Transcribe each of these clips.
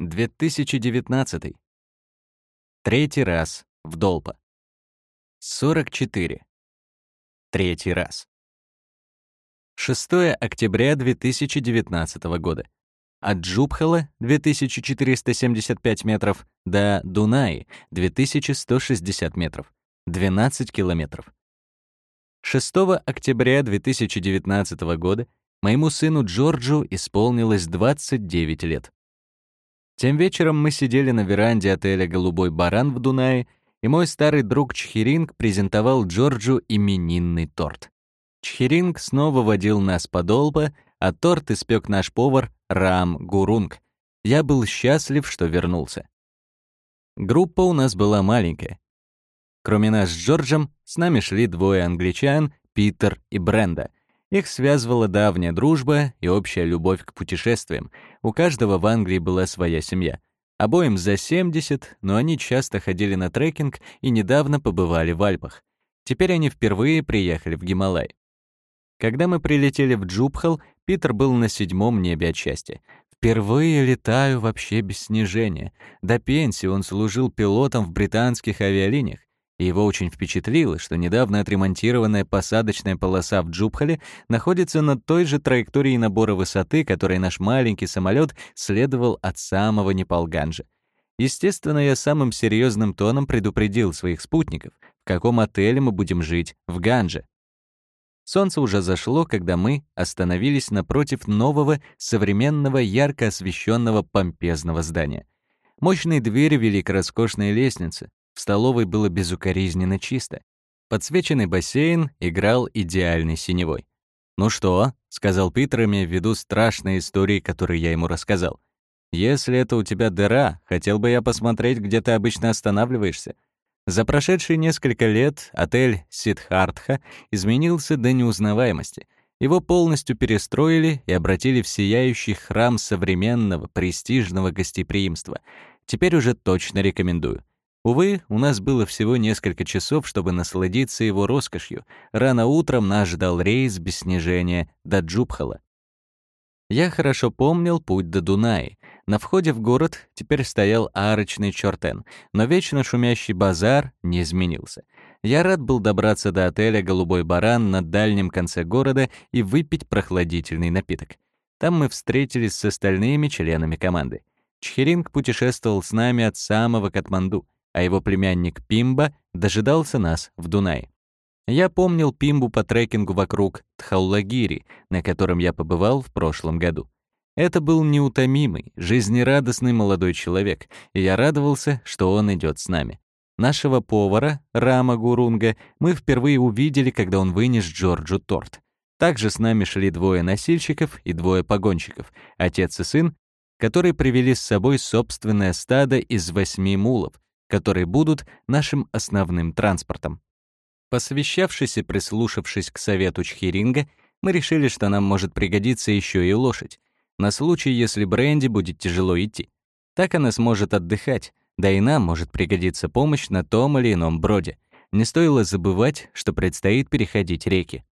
2019. Третий раз в Долпа. 44. Третий раз. 6 октября 2019 года. От Джубхала 2475 метров до Дунаи 2160 метров. 12 километров. 6 октября 2019 года моему сыну Джорджу исполнилось 29 лет. Тем вечером мы сидели на веранде отеля «Голубой баран» в Дунае, и мой старый друг Чхиринг презентовал Джорджу именинный торт. Чхиринг снова водил нас по долбо, а торт испек наш повар Рам Гурунг. Я был счастлив, что вернулся. Группа у нас была маленькая. Кроме нас с Джорджем, с нами шли двое англичан, Питер и Бренда — их связывала давняя дружба и общая любовь к путешествиям. У каждого в Англии была своя семья. Обоим за 70, но они часто ходили на трекинг и недавно побывали в Альпах. Теперь они впервые приехали в Гималай. Когда мы прилетели в Джубхал, Питер был на седьмом небе от счастья. Впервые летаю вообще без снижения. До пенсии он служил пилотом в британских авиалиниях его очень впечатлило, что недавно отремонтированная посадочная полоса в Джубхале находится на той же траектории набора высоты, которой наш маленький самолет следовал от самого Непалганджа. Естественно, я самым серьезным тоном предупредил своих спутников, в каком отеле мы будем жить в Ганже. Солнце уже зашло, когда мы остановились напротив нового, современного, ярко освещенного помпезного здания. Мощные двери вели к роскошной лестнице, в столовой было безукоризненно чисто. Подсвеченный бассейн играл идеальной синевой. «Ну что?» — сказал Питер, имея в виду страшные истории, которые я ему рассказал. «Если это у тебя дыра, хотел бы я посмотреть, где ты обычно останавливаешься». За прошедшие несколько лет отель Сидхартха изменился до неузнаваемости. Его полностью перестроили и обратили в сияющий храм современного, престижного гостеприимства. Теперь уже точно рекомендую. Увы, у нас было всего несколько часов, чтобы насладиться его роскошью. Рано утром нас ждал рейс без снижения до Джубхала. Я хорошо помнил путь до Дунаи. На входе в город теперь стоял арочный чертен, но вечно шумящий базар не изменился. Я рад был добраться до отеля «Голубой баран» на дальнем конце города и выпить прохладительный напиток. Там мы встретились с остальными членами команды. Чхиринг путешествовал с нами от самого Катманду — а его племянник Пимба дожидался нас в Дунае. Я помнил Пимбу по трекингу вокруг Тхаулагири, на котором я побывал в прошлом году. Это был неутомимый, жизнерадостный молодой человек, и я радовался, что он идет с нами. Нашего повара, Рама Гурунга, мы впервые увидели, когда он вынес Джорджу торт. Также с нами шли двое носильщиков и двое погонщиков, отец и сын, которые привели с собой собственное стадо из восьми мулов, которые будут нашим основным транспортом. Посвящавшись и прислушавшись к совету Чхиринга, мы решили, что нам может пригодиться еще и лошадь, на случай, если Бренди будет тяжело идти. Так она сможет отдыхать, да и нам может пригодиться помощь на том или ином броде. Не стоило забывать, что предстоит переходить реки.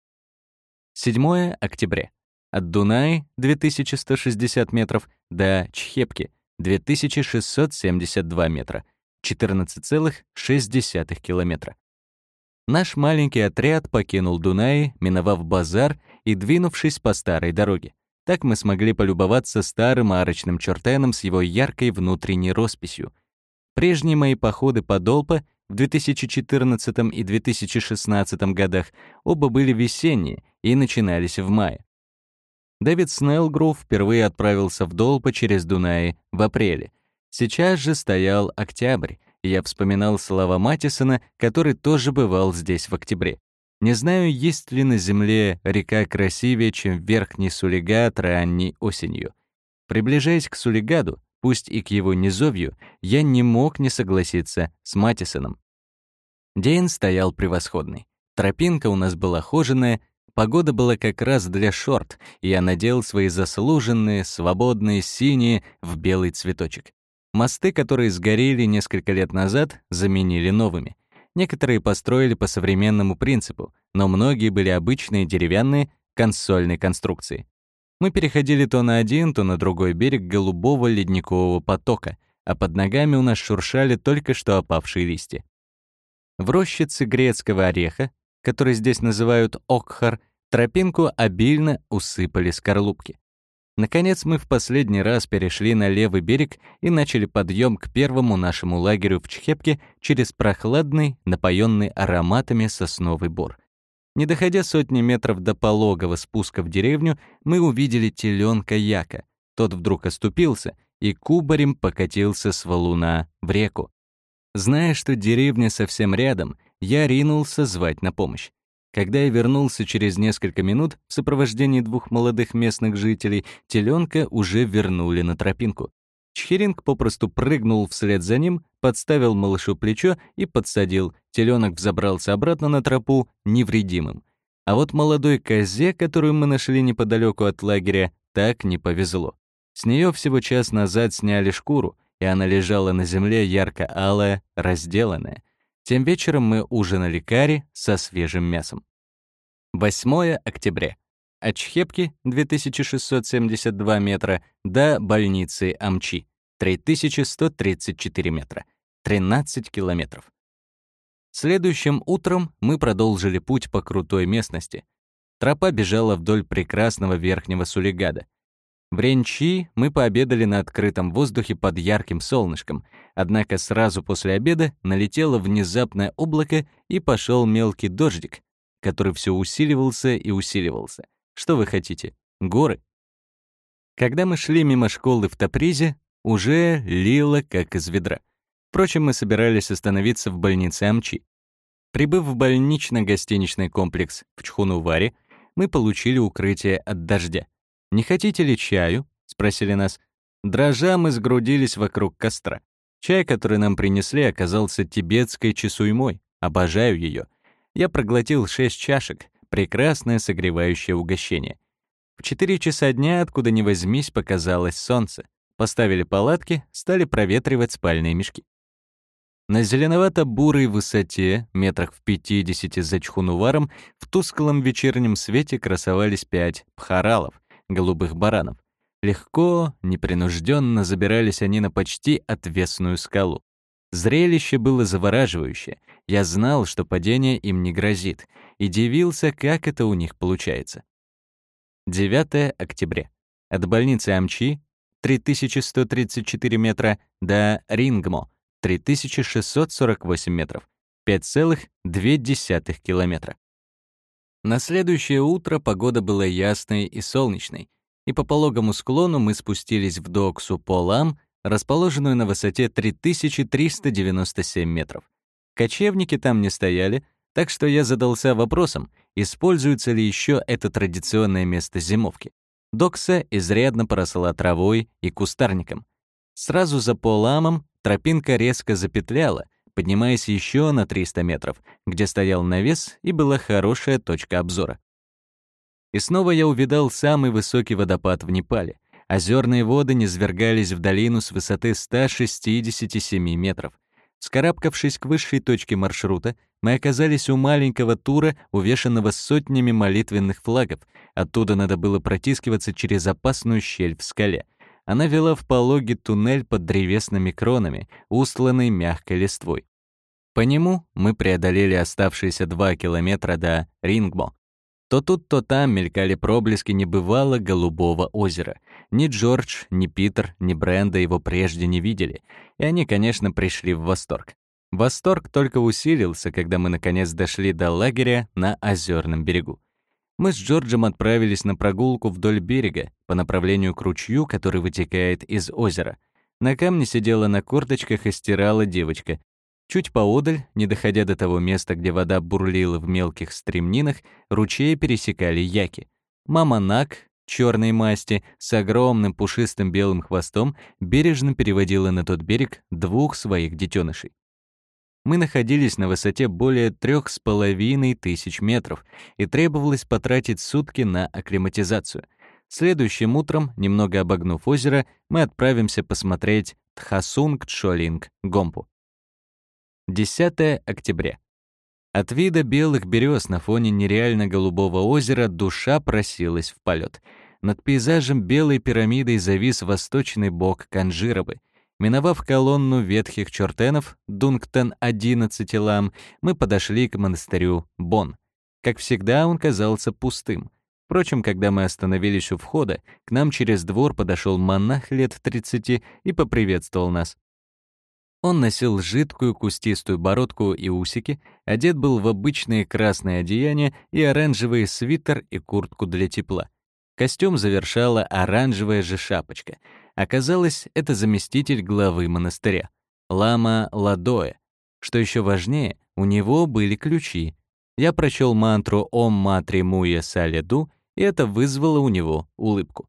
7 октября. От Дунаи 2160 метров до Чхепки 2672 метра — 14,6 километра. Наш маленький отряд покинул Дунай, миновав базар и двинувшись по старой дороге. Так мы смогли полюбоваться старым арочным чертеном с его яркой внутренней росписью. Прежние мои походы по Долпа в 2014 и 2016 годах оба были весенние и начинались в мае. Дэвид Снеллгров впервые отправился в Долпа через Дунай в апреле, Сейчас же стоял октябрь, и я вспоминал слова Матисона, который тоже бывал здесь в октябре. Не знаю, есть ли на Земле река красивее, чем Верхний Сулигат ранней осенью. Приближаясь к Сулигаду, пусть и к его низовью, я не мог не согласиться с Матисоном. День стоял превосходный. Тропинка у нас была хоженая, погода была как раз для шорт, и я надел свои заслуженные, свободные, синие в белый цветочек. Мосты, которые сгорели несколько лет назад, заменили новыми. Некоторые построили по современному принципу, но многие были обычные деревянные консольной конструкции. Мы переходили то на один, то на другой берег голубого ледникового потока, а под ногами у нас шуршали только что опавшие листья. В рощице грецкого ореха, который здесь называют окхар, тропинку обильно усыпали скорлупки. Наконец мы в последний раз перешли на левый берег и начали подъем к первому нашему лагерю в Чхепке через прохладный, напоенный ароматами сосновый бор. Не доходя сотни метров до пологого спуска в деревню, мы увидели теленка Яка. Тот вдруг оступился и кубарем покатился с валуна в реку. Зная, что деревня совсем рядом, я ринулся звать на помощь. Когда я вернулся через несколько минут в сопровождении двух молодых местных жителей, теленка уже вернули на тропинку. Чхиринг попросту прыгнул вслед за ним, подставил малышу плечо и подсадил. Теленок взобрался обратно на тропу невредимым. А вот молодой козе, которую мы нашли неподалеку от лагеря, так не повезло. С нее всего час назад сняли шкуру, и она лежала на земле ярко-алая, разделанная. Тем вечером мы ужинали карри со свежим мясом. 8 октября. От Чхепки, 2672 метра, до больницы Амчи, 3134 метра, 13 километров. Следующим утром мы продолжили путь по крутой местности. Тропа бежала вдоль прекрасного верхнего Сулигада. В Ренчи мы пообедали на открытом воздухе под ярким солнышком, однако сразу после обеда налетело внезапное облако и пошел мелкий дождик, который все усиливался и усиливался. Что вы хотите? Горы? Когда мы шли мимо школы в Тапризе, уже лило как из ведра. Впрочем, мы собирались остановиться в больнице Амчи. Прибыв в больнично-гостиничный комплекс в Чхунуваре, мы получили укрытие от дождя. «Не хотите ли чаю?» — спросили нас. Дрожа мы сгрудились вокруг костра. Чай, который нам принесли, оказался тибетской чесуймой. Обожаю ее. Я проглотил шесть чашек. Прекрасное согревающее угощение. В четыре часа дня, откуда ни возьмись, показалось солнце. Поставили палатки, стали проветривать спальные мешки. На зеленовато-бурой высоте, метрах в 50 за Чхунуваром, в тусклом вечернем свете красовались пять пхаралов, голубых баранов. Легко, непринужденно забирались они на почти отвесную скалу. Зрелище было завораживающее. Я знал, что падение им не грозит, и дивился, как это у них получается. 9 октября. От больницы Амчи 3134 метра до Рингмо 3648 метров, 5,2 километра. На следующее утро погода была ясной и солнечной, и по пологому склону мы спустились в Доксу Полам, расположенную на высоте 3397 метров. Кочевники там не стояли, так что я задался вопросом, используется ли еще это традиционное место зимовки. Докса изрядно поросла травой и кустарником. Сразу за Поламом тропинка резко запетляла, поднимаясь еще на 300 метров, где стоял навес и была хорошая точка обзора. И снова я увидал самый высокий водопад в Непале. Озерные воды низвергались в долину с высоты 167 метров. Скарабкавшись к высшей точке маршрута, мы оказались у маленького тура, увешанного сотнями молитвенных флагов. Оттуда надо было протискиваться через опасную щель в скале — она вела в пологий туннель под древесными кронами, устланный мягкой листвой. По нему мы преодолели оставшиеся два километра до Рингмо. То тут, то там мелькали проблески небывало голубого озера. Ни Джордж, ни Питер, ни Бренда его прежде не видели, и они, конечно, пришли в восторг. Восторг только усилился, когда мы наконец дошли до лагеря на озерном берегу. Мы с Джорджем отправились на прогулку вдоль берега по направлению к ручью, который вытекает из озера. На камне сидела на корточках и стирала девочка. Чуть поодаль, не доходя до того места, где вода бурлила в мелких стремнинах, ручей пересекали яки. Мама Нак, черной масти, с огромным пушистым белым хвостом, бережно переводила на тот берег двух своих детенышей мы находились на высоте более трех с половиной тысяч метров, и требовалось потратить сутки на акклиматизацию. Следующим утром, немного обогнув озеро, мы отправимся посмотреть Тхасунг Чолинг Гомпу. 10 октября. От вида белых берез на фоне нереально голубого озера душа просилась в полет. над пейзажем белой пирамидой завис восточный бок Канжировы. Миновав колонну ветхих чертенов, Дунгтон 11 лам, мы подошли к монастырю Бон. Как всегда, он казался пустым. Впрочем, когда мы остановились у входа, к нам через двор подошел монах лет 30 и поприветствовал нас. Он носил жидкую кустистую бородку и усики, одет был в обычные красные одеяния и оранжевый свитер и куртку для тепла. Костюм завершала оранжевая же шапочка. Оказалось, это заместитель главы монастыря, лама Ладоэ. Что еще важнее, у него были ключи. Я прочел мантру «Ом матри муя саледу», и это вызвало у него улыбку.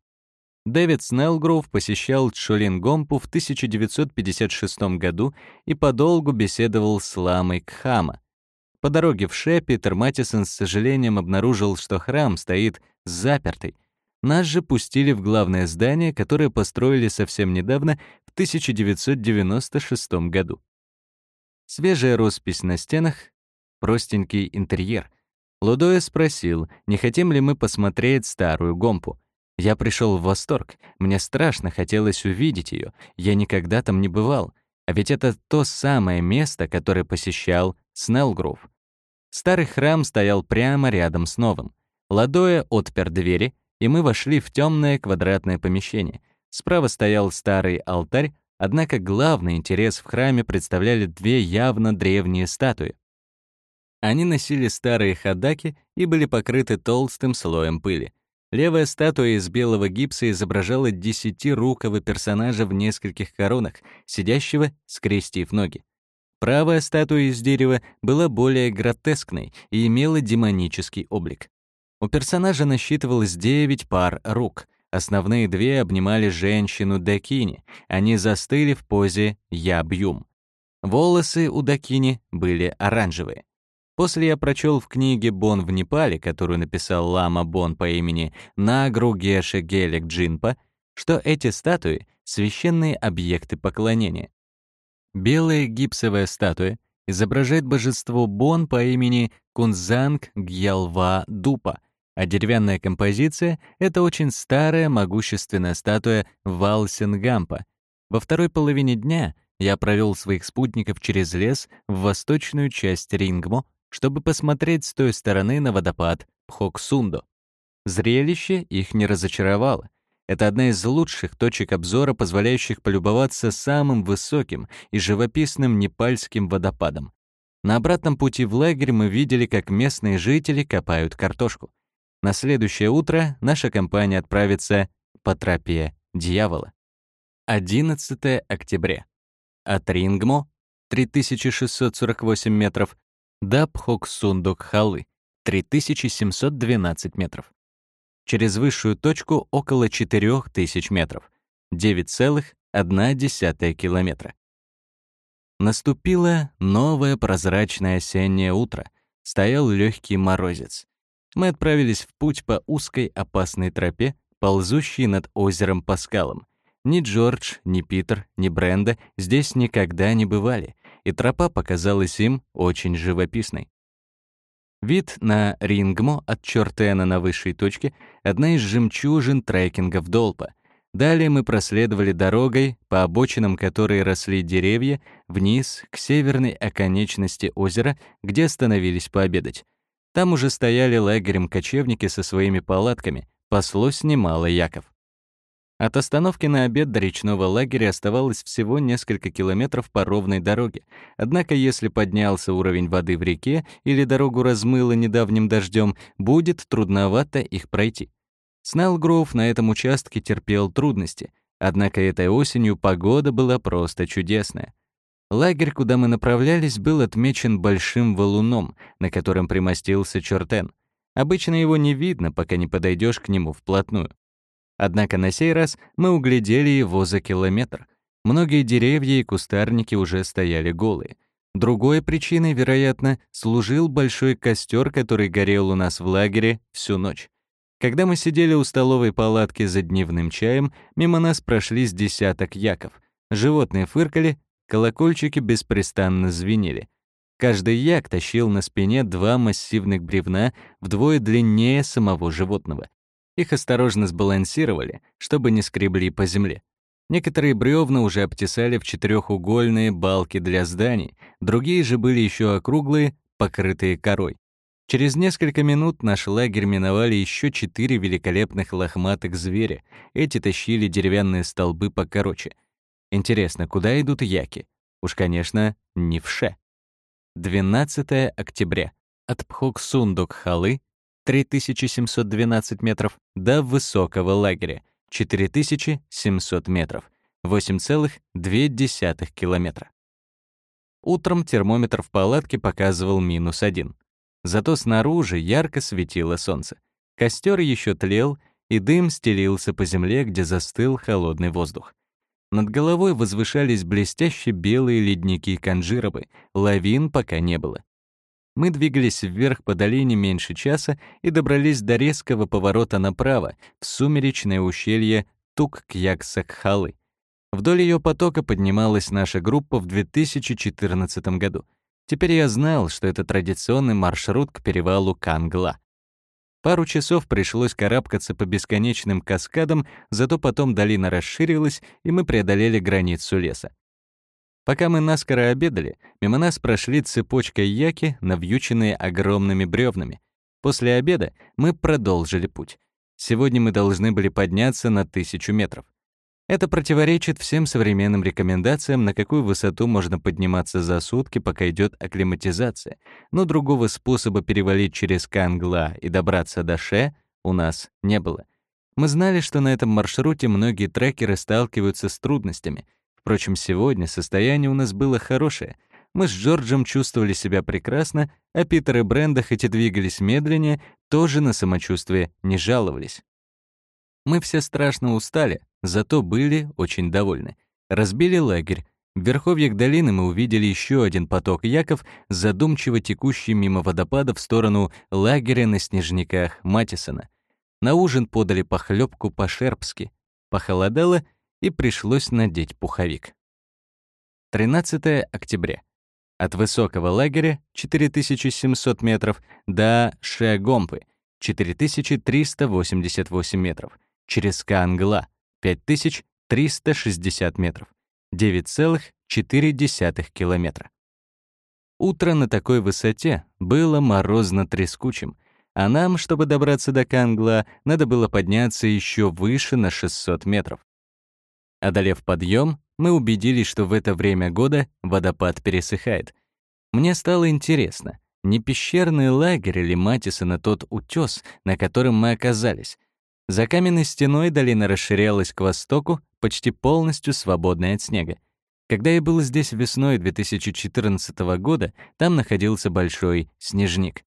Дэвид Снеллгроув посещал Чолингомпу в 1956 году и подолгу беседовал с ламой Кхама. По дороге в Ше Питер Матисон с сожалением обнаружил, что храм стоит запертый. Нас же пустили в главное здание, которое построили совсем недавно, в 1996 году. Свежая роспись на стенах, простенький интерьер. Лудоя спросил, не хотим ли мы посмотреть старую Гомпу. Я пришел в восторг. Мне страшно хотелось увидеть ее. Я никогда там не бывал. А ведь это то самое место, которое посещал Снеллгрув. Старый храм стоял прямо рядом с новым. Ладоя отпер двери, и мы вошли в темное квадратное помещение. Справа стоял старый алтарь, однако главный интерес в храме представляли две явно древние статуи. Они носили старые хадаки и были покрыты толстым слоем пыли. Левая статуя из белого гипса изображала десятирукого персонажа в нескольких коронах, сидящего, скрестив ноги. Правая статуя из дерева была более гротескной и имела демонический облик. У персонажа насчитывалось девять пар рук. Основные две обнимали женщину Дакини. Они застыли в позе «Я бьюм». Волосы у Дакини были оранжевые. После я прочел в книге «Бон в Непале», которую написал лама Бон по имени Нагру Геше Гелек Джинпа, что эти статуи — священные объекты поклонения. Белая гипсовая статуя изображает божество Бон по имени Кунзанг Гьялва Дупа, а деревянная композиция — это очень старая могущественная статуя Валсенгампа. Во второй половине дня я провел своих спутников через лес в восточную часть Рингмо, чтобы посмотреть с той стороны на водопад Пхоксундо. Зрелище их не разочаровало. Это одна из лучших точек обзора, позволяющих полюбоваться самым высоким и живописным непальским водопадом. На обратном пути в лагерь мы видели, как местные жители копают картошку. На следующее утро наша компания отправится по тропе дьявола. 11 октября. От Рингмо, 3648 метров, до Пхоксундокхалы 3712 метров. Через высшую точку около 4000 метров, 9,1 километра. Наступило новое прозрачное осеннее утро. Стоял легкий морозец. Мы отправились в путь по узкой опасной тропе, ползущей над озером по скалам. Ни Джордж, ни Питер, ни Бренда здесь никогда не бывали — и тропа показалась им очень живописной. Вид на Рингмо от Чортена на высшей точке — одна из жемчужин трекинга Долпа. Далее мы проследовали дорогой, по обочинам которой росли деревья, вниз, к северной оконечности озера, где остановились пообедать. Там уже стояли лагерем кочевники со своими палатками, паслось немало яков. От остановки на обед до речного лагеря оставалось всего несколько километров по ровной дороге. Однако, если поднялся уровень воды в реке или дорогу размыло недавним дождем, будет трудновато их пройти. Снеллгроув на этом участке терпел трудности, однако этой осенью погода была просто чудесная. Лагерь, куда мы направлялись, был отмечен большим валуном, на котором примостился Чертен. Обычно его не видно, пока не подойдешь к нему вплотную. Однако на сей раз мы углядели его за километр. Многие деревья и кустарники уже стояли голые. Другой причиной, вероятно, служил большой костер, который горел у нас в лагере всю ночь. Когда мы сидели у столовой палатки за дневным чаем, мимо нас прошли с десяток яков. Животные фыркали, колокольчики беспрестанно звенели. Каждый як тащил на спине два массивных бревна вдвое длиннее самого животного. Их осторожно сбалансировали, чтобы не скребли по земле. Некоторые бревна уже обтесали в четырехугольные балки для зданий, другие же были еще округлые, покрытые корой. Через несколько минут наш лагерь миновали еще четыре великолепных лохматых зверя. Эти тащили деревянные столбы покороче. Интересно, куда идут яки? Уж, конечно, не в Ше. 12 октября. От Пхоксундук-Халы 3712 метров до высокого лагеря 4700 метров, 8,2 километра. Утром термометр в палатке показывал минус один. Зато снаружи ярко светило солнце. Костер еще тлел, и дым стелился по земле, где застыл холодный воздух. Над головой возвышались блестяще белые ледники Канжировы, лавин пока не было. Мы двигались вверх по долине меньше часа и добрались до резкого поворота направо, в сумеречное ущелье Тук-Кьяксакхалы. Вдоль ее потока поднималась наша группа в 2014 году. Теперь я знал, что это традиционный маршрут к перевалу Кангла. Пару часов пришлось карабкаться по бесконечным каскадам, зато потом долина расширилась, и мы преодолели границу леса. Пока мы наскоро обедали, мимо нас прошли цепочкой яки, навьюченные огромными бревнами. После обеда мы продолжили путь. Сегодня мы должны были подняться на тысячу метров. Это противоречит всем современным рекомендациям, на какую высоту можно подниматься за сутки, пока идет акклиматизация, но другого способа перевалить через Кангла и добраться до Ше у нас не было. Мы знали, что на этом маршруте многие трекеры сталкиваются с трудностями, Впрочем, сегодня состояние у нас было хорошее. Мы с Джорджем чувствовали себя прекрасно, а Питер и Бренда, хоть и двигались медленнее, тоже на самочувствие не жаловались. Мы все страшно устали, зато были очень довольны. Разбили лагерь. В верховьях долины мы увидели еще один поток яков, задумчиво текущий мимо водопада в сторону лагеря на снежниках Матисона. На ужин подали похлебку по-шербски. Похолодало — и пришлось надеть пуховик. 13 октября. От высокого лагеря 4700 метров до Шегомпы 4388 метров, через Кангла 5360 метров, 9,4 километра. Утро на такой высоте было морозно-трескучим, а нам, чтобы добраться до Кангла, надо было подняться еще выше на 600 метров. Одолев подъем, мы убедились, что в это время года водопад пересыхает. Мне стало интересно, не пещерный лагерь или Матисона тот утес, на котором мы оказались. За каменной стеной долина расширялась к востоку, почти полностью свободная от снега. Когда я был здесь весной 2014 года, там находился большой снежник.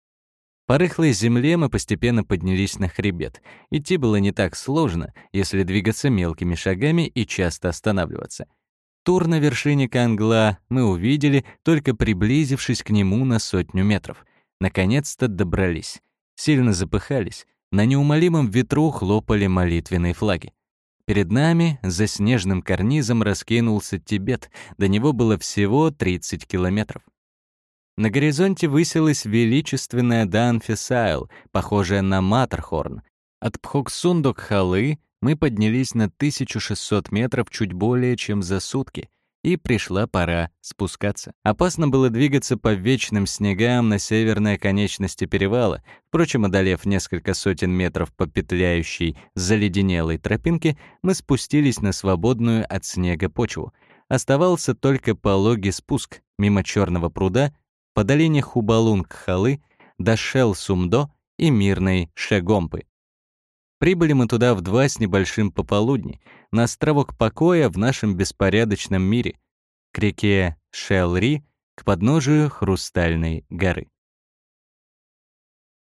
По рыхлой земле мы постепенно поднялись на хребет. Идти было не так сложно, если двигаться мелкими шагами и часто останавливаться. Тур на вершине Кангла мы увидели, только приблизившись к нему на сотню метров. Наконец-то добрались. Сильно запыхались. На неумолимом ветру хлопали молитвенные флаги. Перед нами за снежным карнизом раскинулся Тибет, до него было всего 30 километров. На горизонте высилась величественная Данфисайл, похожая на Матерхорн. От Пхоксундок-Халы мы поднялись на 1600 метров чуть более чем за сутки, и пришла пора спускаться. Опасно было двигаться по вечным снегам на северной оконечности перевала. Впрочем, одолев несколько сотен метров по петляющей, заледенелой тропинке, мы спустились на свободную от снега почву. Оставался только пологий спуск мимо черного пруда по долине Хубалунг-Халы до Шел-Сумдо и мирной Шегомпы. Прибыли мы туда в два с небольшим пополудни, на островок покоя в нашем беспорядочном мире, к реке Шелри, к подножию Хрустальной горы.